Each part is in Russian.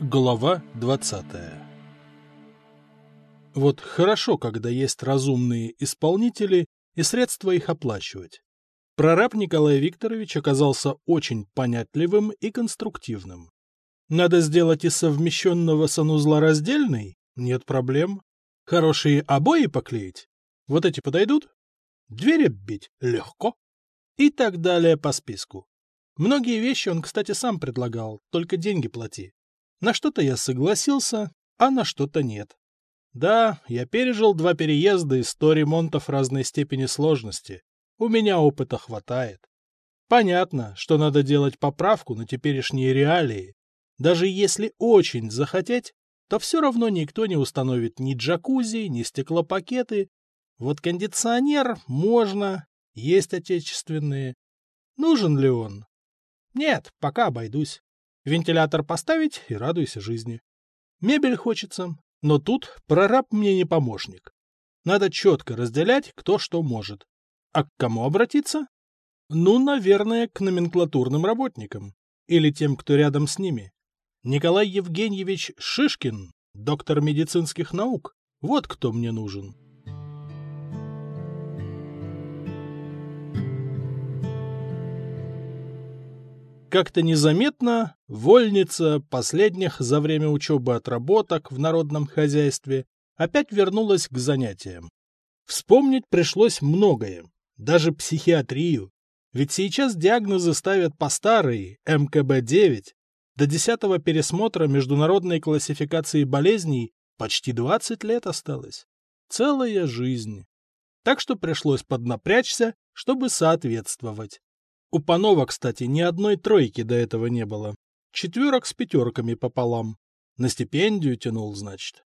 Глава 20 Вот хорошо, когда есть разумные исполнители и средства их оплачивать. Прораб Николай Викторович оказался очень понятливым и конструктивным. Надо сделать из совмещенного санузла раздельный? Нет проблем. Хорошие обои поклеить? Вот эти подойдут? Двери бить? Легко. И так далее по списку. Многие вещи он, кстати, сам предлагал, только деньги плати. На что-то я согласился, а на что-то нет. Да, я пережил два переезда и сто ремонтов разной степени сложности. У меня опыта хватает. Понятно, что надо делать поправку на теперешние реалии. Даже если очень захотеть, то все равно никто не установит ни джакузи, ни стеклопакеты. Вот кондиционер можно, есть отечественные. Нужен ли он? Нет, пока обойдусь. Вентилятор поставить и радуйся жизни. Мебель хочется, но тут прораб мне не помощник. Надо четко разделять, кто что может. А к кому обратиться? Ну, наверное, к номенклатурным работникам. Или тем, кто рядом с ними. Николай Евгеньевич Шишкин, доктор медицинских наук. Вот кто мне нужен. Как-то незаметно вольница последних за время учебы отработок в народном хозяйстве опять вернулась к занятиям. Вспомнить пришлось многое, даже психиатрию, ведь сейчас диагнозы ставят по старой МКБ-9. До десятого пересмотра международной классификации болезней почти 20 лет осталось. Целая жизнь. Так что пришлось поднапрячься, чтобы соответствовать. У Панова, кстати, ни одной тройки до этого не было. Четверок с пятерками пополам. На стипендию тянул, значит.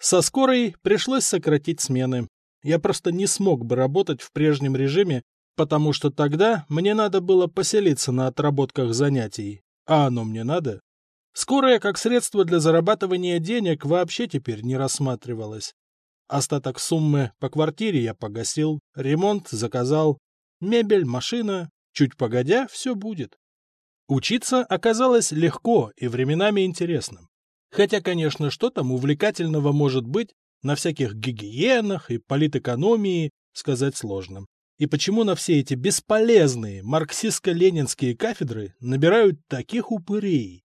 Со скорой пришлось сократить смены. Я просто не смог бы работать в прежнем режиме, потому что тогда мне надо было поселиться на отработках занятий. А оно мне надо? Скорая как средство для зарабатывания денег вообще теперь не рассматривалась. Остаток суммы по квартире я погасил, ремонт заказал, мебель, машина, Чуть погодя, все будет. Учиться оказалось легко и временами интересным. Хотя, конечно, что там увлекательного может быть на всяких гигиенах и политэкономии, сказать сложно. И почему на все эти бесполезные марксистско-ленинские кафедры набирают таких упырей?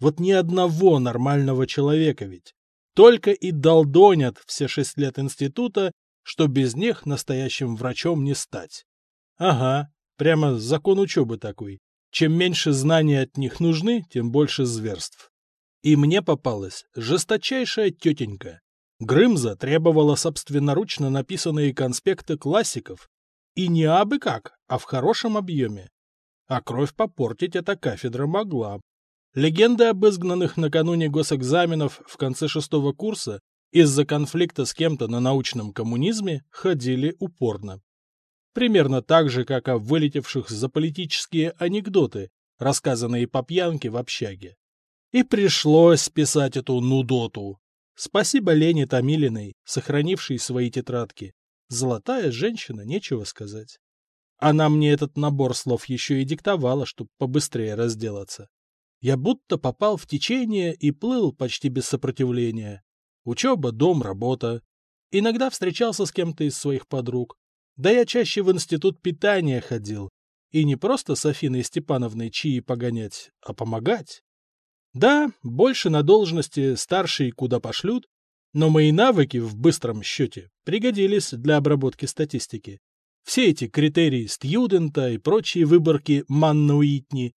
Вот ни одного нормального человека ведь. Только и долдонят все шесть лет института, что без них настоящим врачом не стать. Ага, Прямо закон учебы такой. Чем меньше знаний от них нужны, тем больше зверств. И мне попалась жесточайшая тетенька. Грымза требовала собственноручно написанные конспекты классиков. И не абы как, а в хорошем объеме. А кровь попортить эта кафедра могла. Легенды об изгнанных накануне госэкзаменов в конце шестого курса из-за конфликта с кем-то на научном коммунизме ходили упорно. Примерно так же, как о вылетевших за политические анекдоты, рассказанные по пьянке в общаге. И пришлось писать эту нудоту. Спасибо Лене Томилиной, сохранившей свои тетрадки. Золотая женщина, нечего сказать. Она мне этот набор слов еще и диктовала, чтобы побыстрее разделаться. Я будто попал в течение и плыл почти без сопротивления. Учеба, дом, работа. Иногда встречался с кем-то из своих подруг. Да я чаще в институт питания ходил. И не просто с Афиной Степановной чаи погонять, а помогать. Да, больше на должности старшие куда пошлют, но мои навыки в быстром счете пригодились для обработки статистики. Все эти критерии стьюдента и прочие выборки Манна Уитни.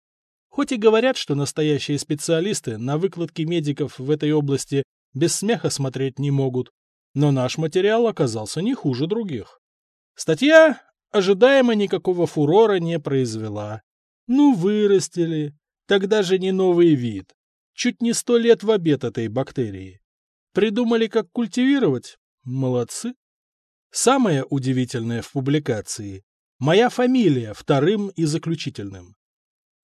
Хоть и говорят, что настоящие специалисты на выкладки медиков в этой области без смеха смотреть не могут, но наш материал оказался не хуже других. Статья ожидаемо никакого фурора не произвела. Ну, вырастили. Тогда же не новый вид. Чуть не сто лет в обед этой бактерии. Придумали, как культивировать? Молодцы. Самое удивительное в публикации – моя фамилия вторым и заключительным.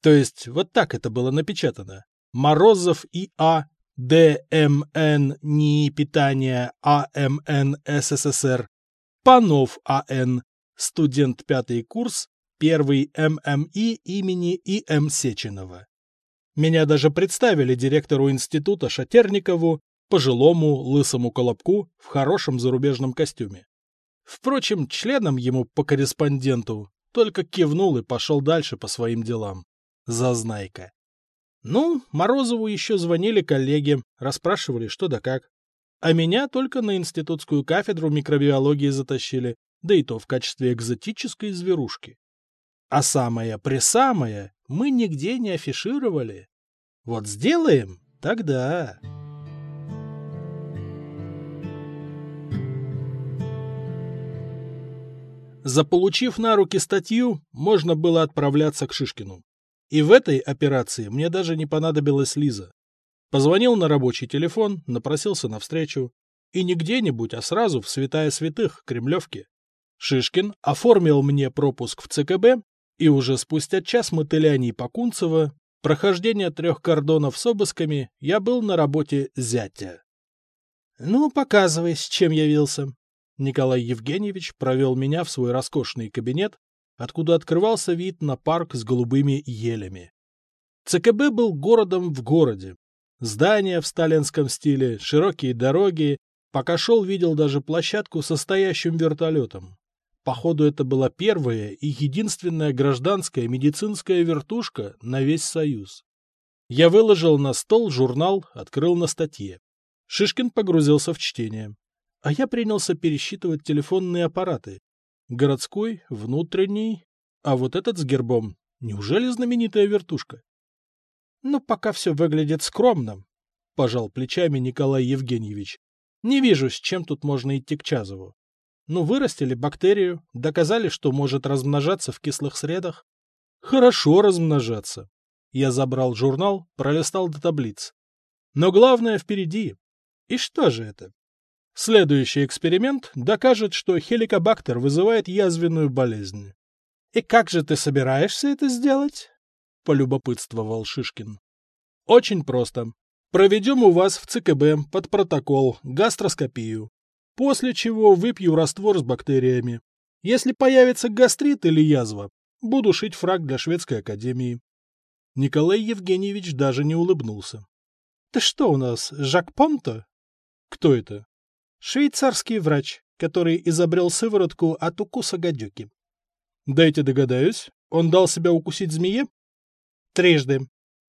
То есть вот так это было напечатано. Морозов И.А. ДМН НИИ питания АМН СССР Панов А.Н., студент пятый курс, первый ММИ имени И.М. Сеченова. Меня даже представили директору института Шатерникову, пожилому лысому колобку в хорошем зарубежном костюме. Впрочем, членом ему по корреспонденту только кивнул и пошел дальше по своим делам. Зазнайка. Ну, Морозову еще звонили коллеги, расспрашивали что да как. А меня только на институтскую кафедру микробиологии затащили, да и то в качестве экзотической зверушки. А самое-пресамое мы нигде не афишировали. Вот сделаем, тогда... Заполучив на руки статью, можно было отправляться к Шишкину. И в этой операции мне даже не понадобилась Лиза. Позвонил на рабочий телефон, напросился на встречу. И не где-нибудь, а сразу в святая святых, Кремлевке. Шишкин оформил мне пропуск в ЦКБ, и уже спустя час мотыляний по Кунцево, прохождения трех кордонов с обысками, я был на работе зятя. «Ну, показывай, с чем явился», Николай Евгеньевич провел меня в свой роскошный кабинет, откуда открывался вид на парк с голубыми елями. ЦКБ был городом в городе. Здания в сталинском стиле, широкие дороги, пока шел, видел даже площадку со стоящим вертолетом. Походу, это была первая и единственная гражданская медицинская вертушка на весь Союз. Я выложил на стол журнал, открыл на статье. Шишкин погрузился в чтение а я принялся пересчитывать телефонные аппараты. Городской, внутренний, а вот этот с гербом. Неужели знаменитая вертушка? Ну, пока все выглядит скромно, — пожал плечами Николай Евгеньевич. Не вижу, с чем тут можно идти к Чазову. Ну, вырастили бактерию, доказали, что может размножаться в кислых средах. Хорошо размножаться. Я забрал журнал, пролистал до таблиц. Но главное впереди. И что же это? Следующий эксперимент докажет, что хеликобактер вызывает язвенную болезнь. «И как же ты собираешься это сделать?» — полюбопытствовал Шишкин. «Очень просто. Проведем у вас в ЦКБ под протокол гастроскопию, после чего выпью раствор с бактериями. Если появится гастрит или язва, буду шить фраг для шведской академии». Николай Евгеньевич даже не улыбнулся. «Ты что у нас, Жак Понто?» «Кто это?» Швейцарский врач, который изобрел сыворотку от укуса гадюки. Дайте догадаюсь, он дал себя укусить змее? Трижды.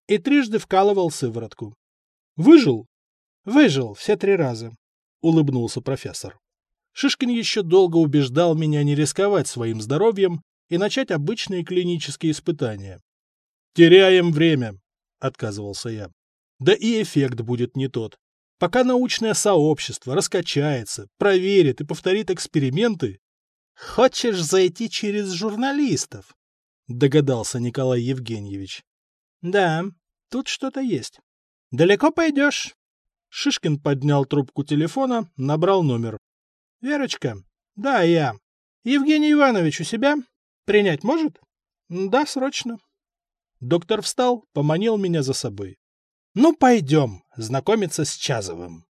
И трижды вкалывал сыворотку. Выжил? Выжил все три раза, улыбнулся профессор. Шишкин еще долго убеждал меня не рисковать своим здоровьем и начать обычные клинические испытания. «Теряем время», — отказывался я. «Да и эффект будет не тот. Пока научное сообщество раскачается, проверит и повторит эксперименты... Хочешь зайти через журналистов? Догадался Николай Евгеньевич. Да, тут что-то есть. Далеко пойдешь? Шишкин поднял трубку телефона, набрал номер. Верочка? Да, я. Евгений Иванович у себя? Принять может? Да, срочно. Доктор встал, поманил меня за собой. Ну, пойдем знакомиться с Чазовым.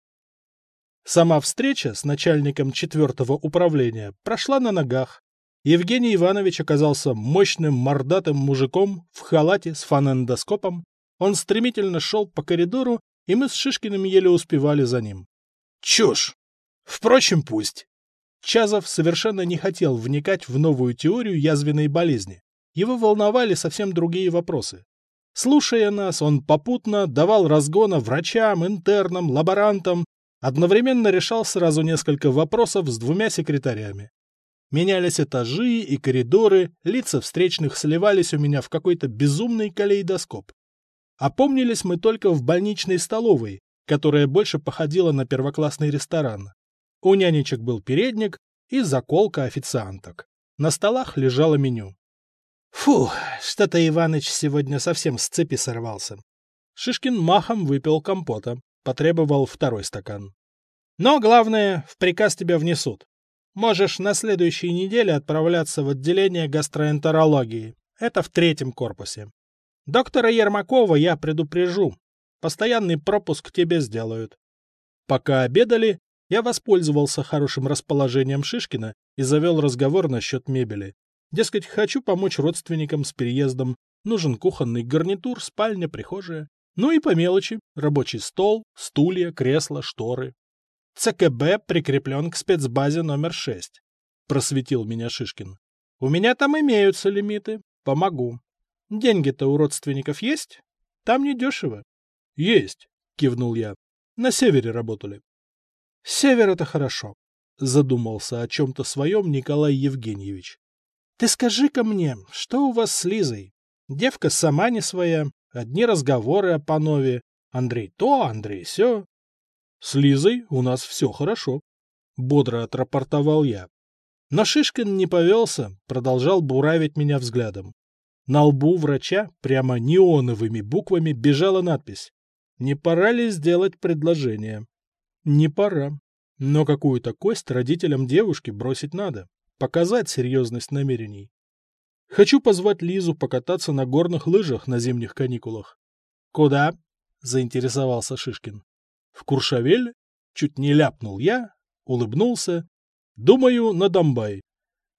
Сама встреча с начальником четвертого управления прошла на ногах. Евгений Иванович оказался мощным мордатым мужиком в халате с фонендоскопом. Он стремительно шел по коридору, и мы с Шишкиным еле успевали за ним. Чушь! Впрочем, пусть. Чазов совершенно не хотел вникать в новую теорию язвенной болезни. Его волновали совсем другие вопросы. Слушая нас, он попутно давал разгона врачам, интернам, лаборантам, одновременно решал сразу несколько вопросов с двумя секретарями. Менялись этажи и коридоры, лица встречных сливались у меня в какой-то безумный калейдоскоп. Опомнились мы только в больничной столовой, которая больше походила на первоклассный ресторан. У нянечек был передник и заколка официанток. На столах лежало меню. Фу, что-то Иваныч сегодня совсем с цепи сорвался. Шишкин махом выпил компота, потребовал второй стакан. Но главное, в приказ тебя внесут. Можешь на следующей неделе отправляться в отделение гастроэнтерологии. Это в третьем корпусе. Доктора Ермакова я предупрежу. Постоянный пропуск тебе сделают. Пока обедали, я воспользовался хорошим расположением Шишкина и завел разговор насчет мебели. Дескать, хочу помочь родственникам с переездом, Нужен кухонный гарнитур, спальня, прихожая. Ну и по мелочи. Рабочий стол, стулья, кресла, шторы. ЦКБ прикреплен к спецбазе номер 6. Просветил меня Шишкин. У меня там имеются лимиты. Помогу. Деньги-то у родственников есть? Там недешево. Есть, кивнул я. На севере работали. Север — это хорошо. Задумался о чем-то своем Николай Евгеньевич. Ты скажи-ка мне, что у вас с Лизой? Девка сама не своя, одни разговоры о панове. Андрей то, Андрей сё. С Лизой у нас все хорошо. Бодро отрапортовал я. Но Шишкин не повелся, продолжал буравить меня взглядом. На лбу врача прямо неоновыми буквами бежала надпись «Не пора ли сделать предложение?» Не пора. Но какую-то кость родителям девушки бросить надо. Показать серьезность намерений. Хочу позвать Лизу покататься на горных лыжах на зимних каникулах. Куда? Заинтересовался Шишкин. В Куршавель? Чуть не ляпнул я, улыбнулся. Думаю, на Домбай.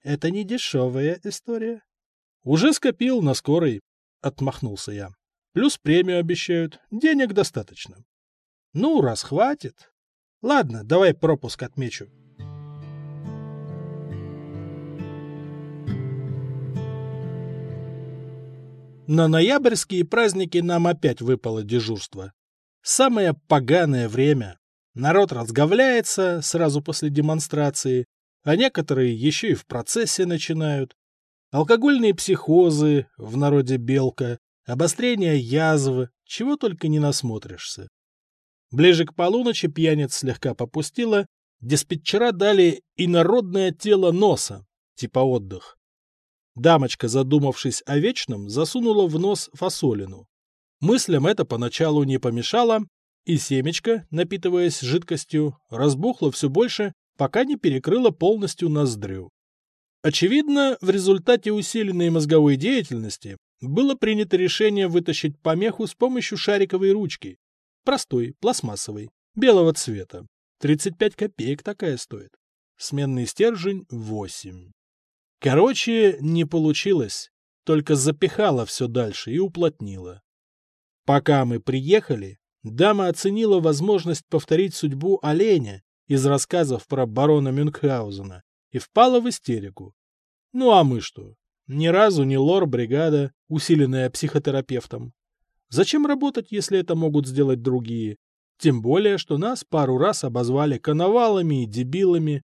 Это не дешевая история. Уже скопил на скорой, отмахнулся я. Плюс премию обещают, денег достаточно. Ну, раз хватит, Ладно, давай пропуск отмечу. На ноябрьские праздники нам опять выпало дежурство. Самое поганое время. Народ разговляется сразу после демонстрации, а некоторые еще и в процессе начинают. Алкогольные психозы, в народе белка, обострение язвы, чего только не насмотришься. Ближе к полуночи пьяниц слегка попустила, диспетчера дали инородное тело носа, типа отдых. Дамочка, задумавшись о вечном, засунула в нос фасолину. Мыслям это поначалу не помешало, и семечко, напитываясь жидкостью, разбухло все больше, пока не перекрыло полностью ноздрю. Очевидно, в результате усиленной мозговой деятельности было принято решение вытащить помеху с помощью шариковой ручки, Простой, пластмассовый, белого цвета. 35 копеек такая стоит. Сменный стержень 8. Короче, не получилось. Только запихала все дальше и уплотнила. Пока мы приехали, дама оценила возможность повторить судьбу оленя из рассказов про барона Мюнхгаузена и впала в истерику. Ну а мы что? Ни разу не лор-бригада, усиленная психотерапевтом. Зачем работать, если это могут сделать другие? Тем более, что нас пару раз обозвали коновалами и дебилами.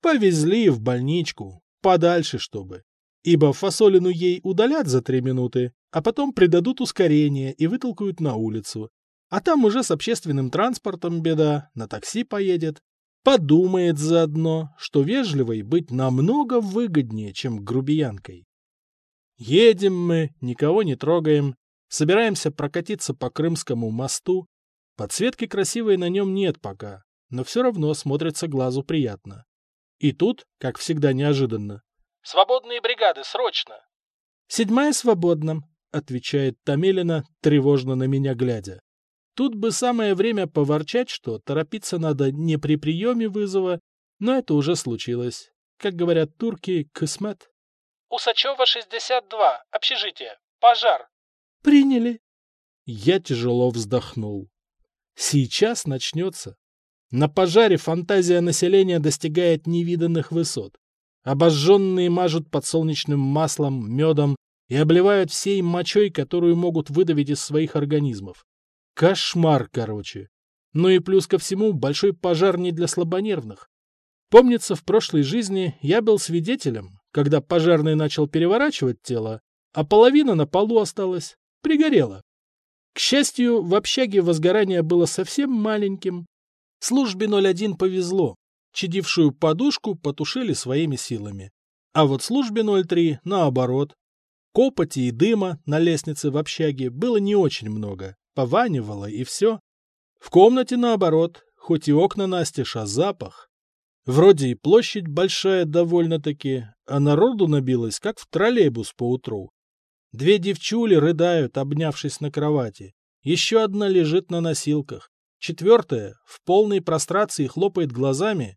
Повезли в больничку, подальше чтобы. Ибо фасолину ей удалят за три минуты, а потом придадут ускорение и вытолкают на улицу. А там уже с общественным транспортом беда, на такси поедет. Подумает заодно, что вежливой быть намного выгоднее, чем грубиянкой. Едем мы, никого не трогаем, Собираемся прокатиться по Крымскому мосту. Подсветки красивой на нем нет пока, но все равно смотрится глазу приятно. И тут, как всегда неожиданно. «Свободные бригады, срочно!» «Седьмая свободна», — отвечает Томилина, тревожно на меня глядя. Тут бы самое время поворчать, что торопиться надо не при приеме вызова, но это уже случилось. Как говорят турки, кысмет. «Усачева, 62, общежитие, пожар, Приняли. Я тяжело вздохнул. Сейчас начнется. На пожаре фантазия населения достигает невиданных высот. Обожженные мажут подсолнечным маслом, медом и обливают всей мочой, которую могут выдавить из своих организмов. Кошмар, короче. Ну и плюс ко всему, большой пожар не для слабонервных. Помнится, в прошлой жизни я был свидетелем, когда пожарный начал переворачивать тело, а половина на полу осталась. Пригорело. К счастью, в общаге возгорание было совсем маленьким. Службе 01 повезло. Чадившую подушку потушили своими силами. А вот службе 03 наоборот. Копоти и дыма на лестнице в общаге было не очень много. Пованивало и все. В комнате наоборот, хоть и окна настежь, а запах. Вроде и площадь большая довольно-таки, а народу набилось, как в троллейбус поутру. Две девчули рыдают, обнявшись на кровати. Еще одна лежит на носилках. Четвертая в полной прострации хлопает глазами.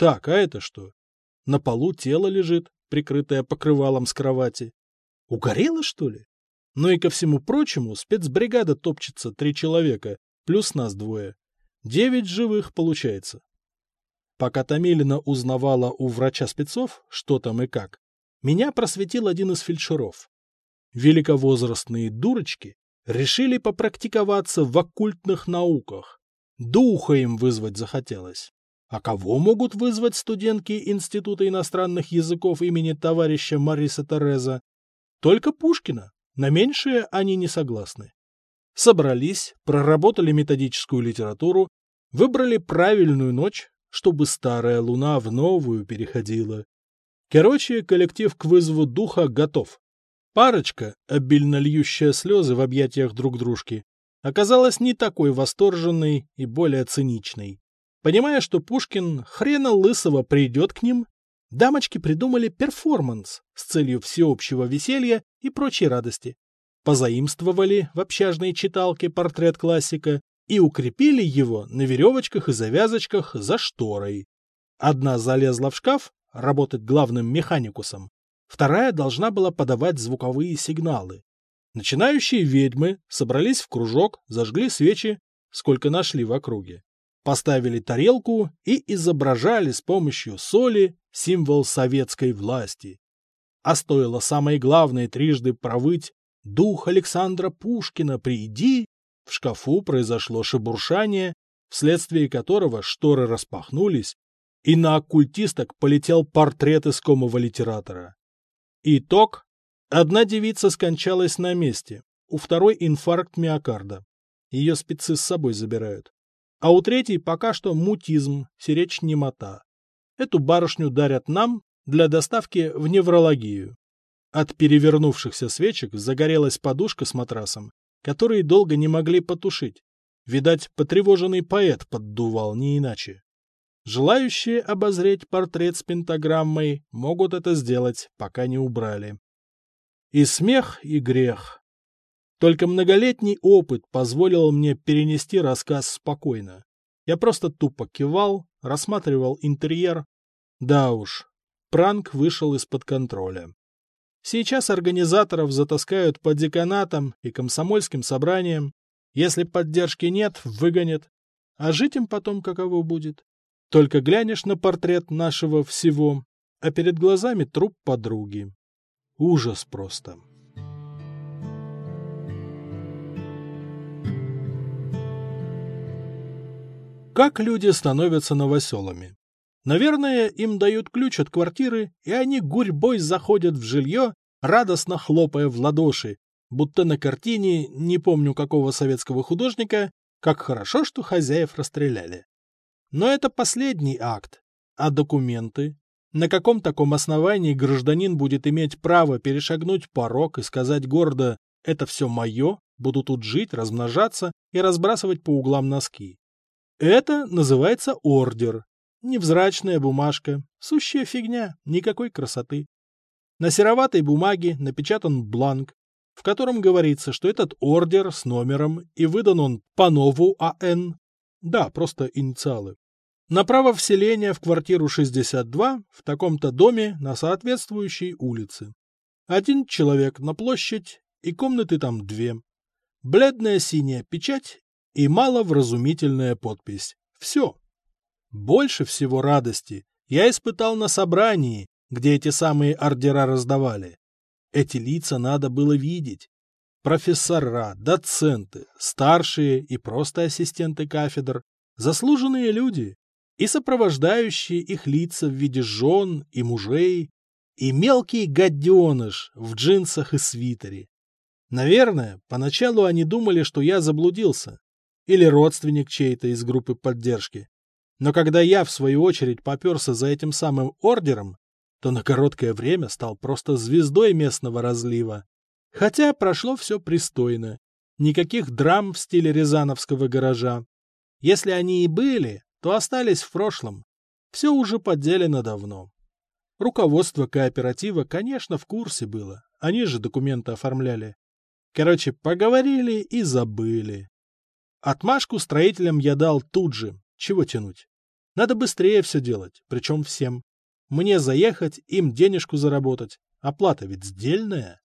Так, а это что? На полу тело лежит, прикрытое покрывалом с кровати. Угорело, что ли? Ну и ко всему прочему, спецбригада топчется три человека, плюс нас двое. Девять живых получается. Пока Томилина узнавала у врача спецов, что там и как, меня просветил один из фельдшеров. Великовозрастные дурочки решили попрактиковаться в оккультных науках. Духа им вызвать захотелось. А кого могут вызвать студентки Института иностранных языков имени товарища Мариса Тереза? Только Пушкина. На меньшее они не согласны. Собрались, проработали методическую литературу, выбрали правильную ночь, чтобы старая луна в новую переходила. Короче, коллектив к вызову духа готов. Парочка, обильно льющая слезы в объятиях друг дружки, оказалась не такой восторженной и более циничной. Понимая, что Пушкин хрена лысого придет к ним, дамочки придумали перформанс с целью всеобщего веселья и прочей радости. Позаимствовали в общажной читалке портрет классика и укрепили его на веревочках и завязочках за шторой. Одна залезла в шкаф, работать главным механикусом, вторая должна была подавать звуковые сигналы. Начинающие ведьмы собрались в кружок, зажгли свечи, сколько нашли в округе поставили тарелку и изображали с помощью соли символ советской власти. А стоило самое главное трижды провыть «Дух Александра Пушкина, приди!» В шкафу произошло шебуршание, вследствие которого шторы распахнулись, и на оккультисток полетел портрет искомого литератора. Итог. Одна девица скончалась на месте, у второй инфаркт миокарда. Ее спецы с собой забирают. А у третьей пока что мутизм, сиречь немота. Эту барышню дарят нам для доставки в неврологию. От перевернувшихся свечек загорелась подушка с матрасом, которые долго не могли потушить. Видать, потревоженный поэт поддувал не иначе. Желающие обозреть портрет с пентаграммой могут это сделать, пока не убрали. И смех, и грех. Только многолетний опыт позволил мне перенести рассказ спокойно. Я просто тупо кивал, рассматривал интерьер. Да уж, пранк вышел из-под контроля. Сейчас организаторов затаскают по деканатам и комсомольским собраниям. Если поддержки нет, выгонят. А жить им потом каково будет? Только глянешь на портрет нашего всего, а перед глазами труп подруги. Ужас просто. Как люди становятся новоселами? Наверное, им дают ключ от квартиры, и они гурьбой заходят в жилье, радостно хлопая в ладоши, будто на картине, не помню какого советского художника, как хорошо, что хозяев расстреляли. Но это последний акт. А документы? На каком таком основании гражданин будет иметь право перешагнуть порог и сказать гордо «это все мое, буду тут жить, размножаться и разбрасывать по углам носки»? Это называется ордер. Невзрачная бумажка, сущая фигня, никакой красоты. На сероватой бумаге напечатан бланк, в котором говорится, что этот ордер с номером и выдан он по нову АН. Да, просто инициалы. На право вселения в квартиру 62 в таком-то доме на соответствующей улице. Один человек на площадь и комнаты там две. Бледная синяя печать и маловразумительная подпись. Все. Больше всего радости я испытал на собрании, где эти самые ордера раздавали. Эти лица надо было видеть. Профессора, доценты, старшие и просто ассистенты кафедр, заслуженные люди и сопровождающие их лица в виде жен и мужей, и мелкий гаденыш в джинсах и свитере. Наверное, поначалу они думали, что я заблудился, или родственник чей-то из группы поддержки. Но когда я, в свою очередь, поперся за этим самым ордером, то на короткое время стал просто звездой местного разлива. Хотя прошло все пристойно. Никаких драм в стиле рязановского гаража. Если они и были, то остались в прошлом. Все уже поделено давно. Руководство кооператива, конечно, в курсе было. Они же документы оформляли. Короче, поговорили и забыли. Отмашку строителям я дал тут же. Чего тянуть? Надо быстрее все делать, причем всем. Мне заехать, им денежку заработать. Оплата ведь сдельная.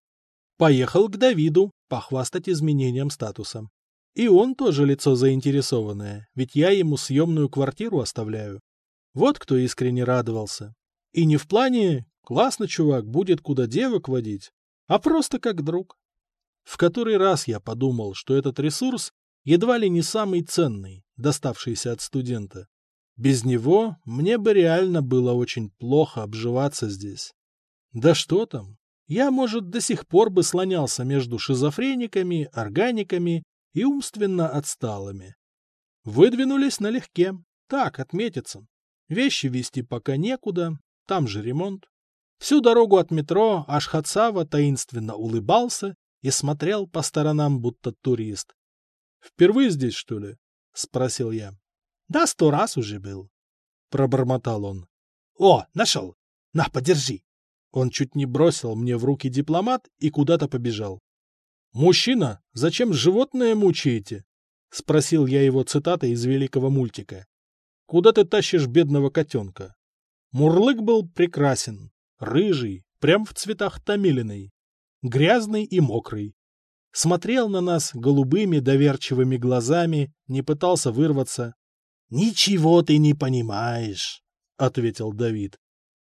Поехал к Давиду, похвастать изменением статуса. И он тоже лицо заинтересованное, ведь я ему съемную квартиру оставляю. Вот кто искренне радовался. И не в плане «классно, чувак, будет куда девок водить», а просто как друг. В который раз я подумал, что этот ресурс едва ли не самый ценный, доставшийся от студента. Без него мне бы реально было очень плохо обживаться здесь. Да что там, я, может, до сих пор бы слонялся между шизофрениками, органиками и умственно отсталыми. Выдвинулись налегке, так, отметиться. Вещи везти пока некуда, там же ремонт. Всю дорогу от метро Ашхатсава таинственно улыбался и смотрел по сторонам, будто турист. «Впервые здесь, что ли?» — спросил я. «Да, сто раз уже был», — пробормотал он. «О, нашел! На, подержи!» Он чуть не бросил мне в руки дипломат и куда-то побежал. «Мужчина, зачем животное мучаете?» — спросил я его цитатой из великого мультика. «Куда ты тащишь бедного котенка?» Мурлык был прекрасен, рыжий, прям в цветах томилиной, грязный и мокрый. Смотрел на нас голубыми доверчивыми глазами, не пытался вырваться. «Ничего ты не понимаешь», — ответил Давид.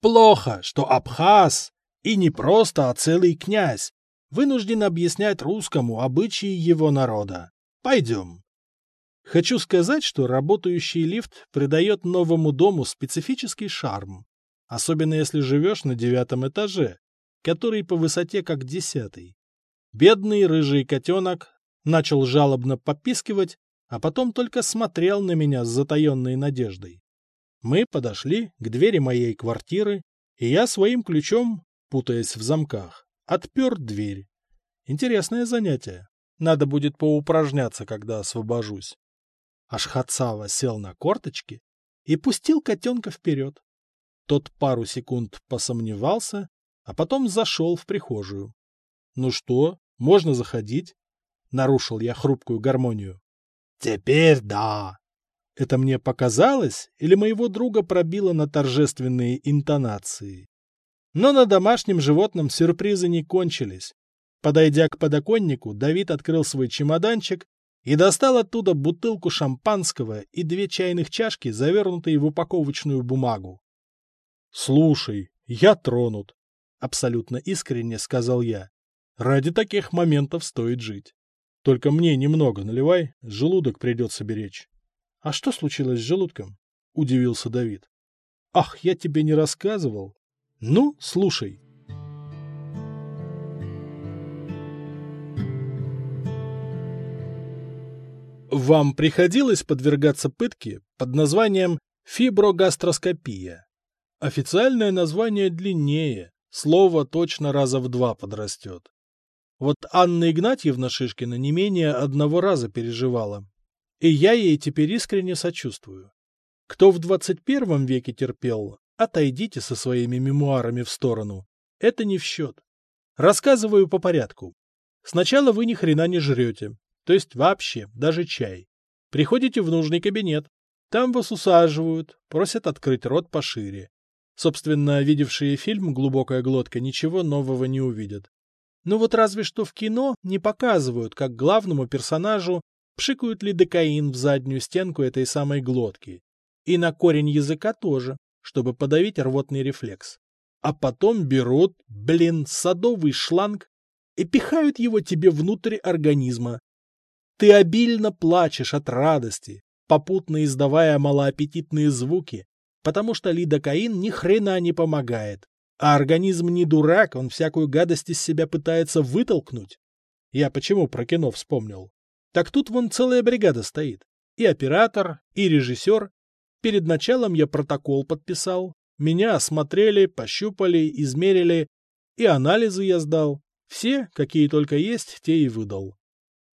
«Плохо, что Абхаз, и не просто, а целый князь, вынужден объяснять русскому обычаи его народа. Пойдем. Хочу сказать, что работающий лифт придает новому дому специфический шарм, особенно если живешь на девятом этаже, который по высоте как десятый. Бедный рыжий котенок начал жалобно попискивать, а потом только смотрел на меня с затаенной надеждой. Мы подошли к двери моей квартиры, и я своим ключом, путаясь в замках, Отпер дверь. Интересное занятие. Надо будет поупражняться, когда освобожусь. Ашхатсава сел на корточки и пустил котенка вперед. Тот пару секунд посомневался, а потом зашел в прихожую. «Ну что, можно заходить?» Нарушил я хрупкую гармонию. «Теперь да!» Это мне показалось, или моего друга пробило на торжественные интонации? Но на домашнем животном сюрпризы не кончились. Подойдя к подоконнику, Давид открыл свой чемоданчик и достал оттуда бутылку шампанского и две чайных чашки, завернутые в упаковочную бумагу. «Слушай, я тронут», — абсолютно искренне сказал я. «Ради таких моментов стоит жить. Только мне немного наливай, желудок придется беречь». «А что случилось с желудком?» — удивился Давид. «Ах, я тебе не рассказывал. Ну, слушай. Вам приходилось подвергаться пытке под названием фиброгастроскопия? Официальное название длиннее, слово точно раза в два подрастет. Вот Анна Игнатьевна Шишкина не менее одного раза переживала. И я ей теперь искренне сочувствую. Кто в 21 веке терпел, Отойдите со своими мемуарами в сторону. Это не в счет. Рассказываю по порядку. Сначала вы ни хрена не жрете. То есть вообще, даже чай. Приходите в нужный кабинет. Там вас усаживают, просят открыть рот пошире. Собственно, видевшие фильм «Глубокая глотка» ничего нового не увидят. Ну вот разве что в кино не показывают, как главному персонажу пшикают лидокаин в заднюю стенку этой самой глотки. И на корень языка тоже чтобы подавить рвотный рефлекс. А потом берут, блин, садовый шланг и пихают его тебе внутрь организма. Ты обильно плачешь от радости, попутно издавая малоаппетитные звуки, потому что лидокаин ни хрена не помогает. А организм не дурак, он всякую гадость из себя пытается вытолкнуть. Я почему про кино вспомнил? Так тут вон целая бригада стоит. И оператор, и режиссер, Перед началом я протокол подписал. Меня осмотрели, пощупали, измерили. И анализы я сдал. Все, какие только есть, те и выдал.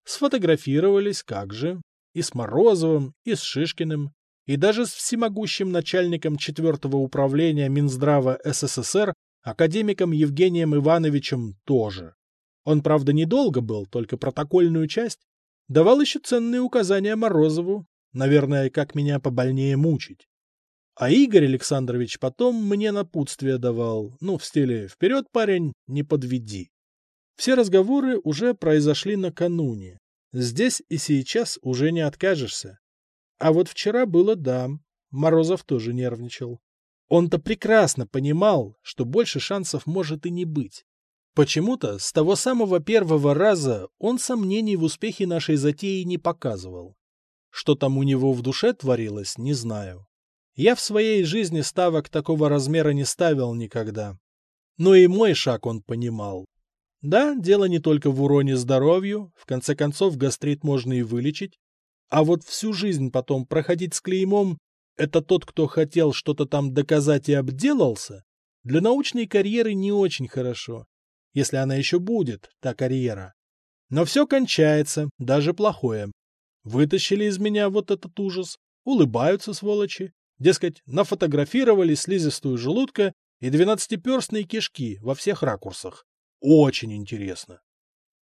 Сфотографировались, как же. И с Морозовым, и с Шишкиным, и даже с всемогущим начальником четвертого управления Минздрава СССР, академиком Евгением Ивановичем тоже. Он, правда, недолго был, только протокольную часть. Давал еще ценные указания Морозову, Наверное, как меня побольнее мучить. А Игорь Александрович потом мне напутствие давал, ну, в стиле «Вперед, парень, не подведи». Все разговоры уже произошли накануне. Здесь и сейчас уже не откажешься. А вот вчера было да, Морозов тоже нервничал. Он-то прекрасно понимал, что больше шансов может и не быть. Почему-то с того самого первого раза он сомнений в успехе нашей затеи не показывал. Что там у него в душе творилось, не знаю. Я в своей жизни ставок такого размера не ставил никогда. Но и мой шаг он понимал. Да, дело не только в уроне здоровью, в конце концов гастрит можно и вылечить, а вот всю жизнь потом проходить с клеймом это тот, кто хотел что-то там доказать и обделался, для научной карьеры не очень хорошо, если она еще будет, та карьера. Но все кончается, даже плохое. Вытащили из меня вот этот ужас, улыбаются сволочи, дескать, нафотографировали слизистую желудка и двенадцатиперстные кишки во всех ракурсах. Очень интересно.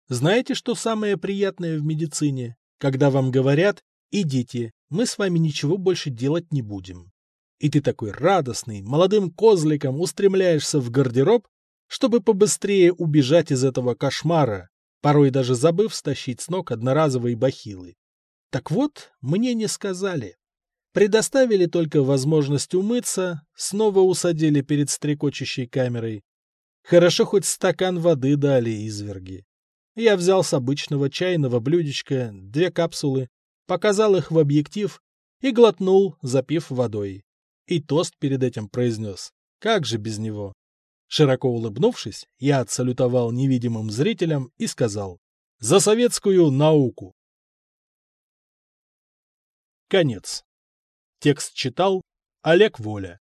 Знаете, что самое приятное в медицине? Когда вам говорят «идите, мы с вами ничего больше делать не будем». И ты такой радостный, молодым козликом устремляешься в гардероб, чтобы побыстрее убежать из этого кошмара, порой даже забыв стащить с ног одноразовые бахилы. Так вот, мне не сказали. Предоставили только возможность умыться, снова усадили перед стрекочущей камерой. Хорошо хоть стакан воды дали изверги. Я взял с обычного чайного блюдечка две капсулы, показал их в объектив и глотнул, запив водой. И тост перед этим произнес. Как же без него? Широко улыбнувшись, я отсалютовал невидимым зрителям и сказал «За советскую науку!» Конец. Текст читал Олег Воля.